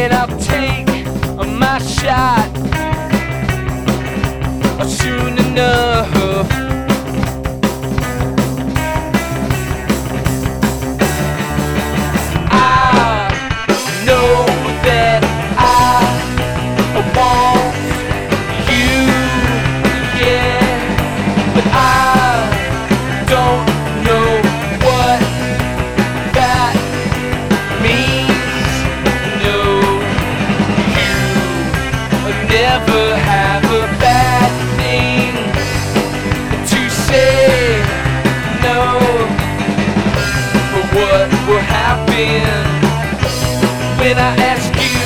and I'll take my shot soon enough. when I ask you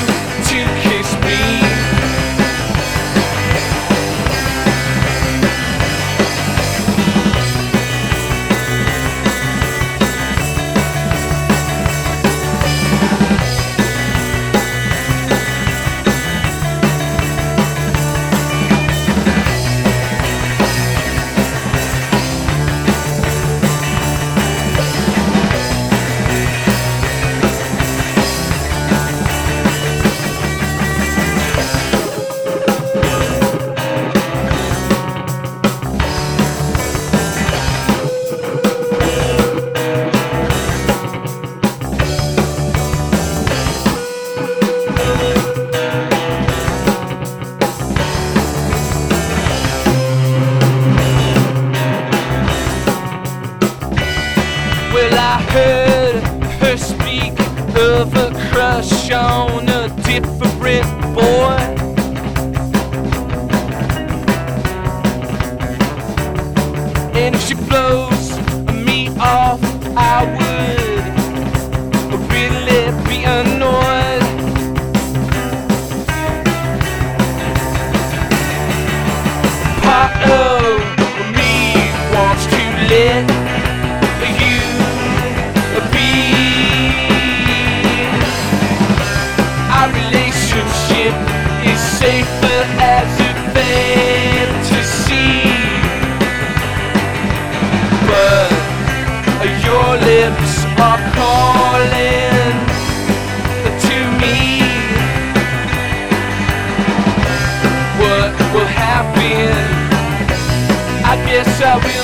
heard her speak of a crush on a different boy. And if she blows me off, I would really be annoyed. Part of me wants to live. ships are calling to me. What will happen? I guess I will.